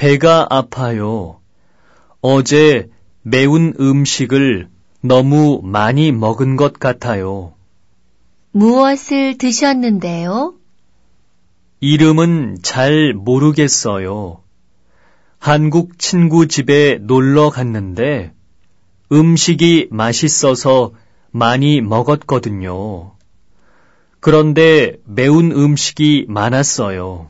배가 아파요. 어제 매운 음식을 너무 많이 먹은 것 같아요. 무엇을 드셨는데요? 이름은 잘 모르겠어요. 한국 친구 집에 놀러 갔는데 음식이 맛있어서 많이 먹었거든요. 그런데 매운 음식이 많았어요.